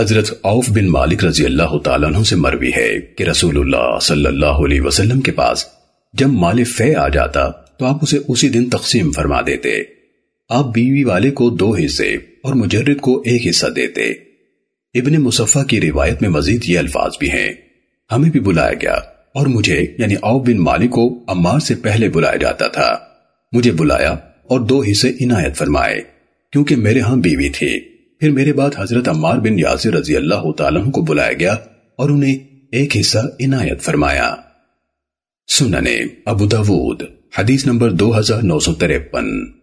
حضرت عوف بن مالک رضی اللہ تعالیٰ عنہ سے مروی ہے کہ رسول اللہ صلی اللہ علیہ وسلم کے پاس جب مال فے آ جاتا تو آپ اسے اسی دن تقسیم فرما دیتے۔ آپ بیوی والے کو دو حصے اور مجرد کو ایک حصہ دیتے۔ ابن مصفہ کی روایت میں مزید یہ الفاظ بھی ہیں۔ ہمیں بھی بلایا گیا اور مجھے یعنی عوف بن مالک کو عمار سے پہلے بلایا جاتا تھا۔ مجھے بلایا اور دو حصے عنایت فرمائے کیونکہ میرے ہاں بیوی تھی۔ پھر میرے بعد حضرت عمار بن یاسر رضی اللہ تعالیٰ کو بلایا گیا اور انہیں ایک حصہ عنایت فرمایا۔ سننے ابو داود، حدیث نمبر دو ہزار نو سو تریپن۔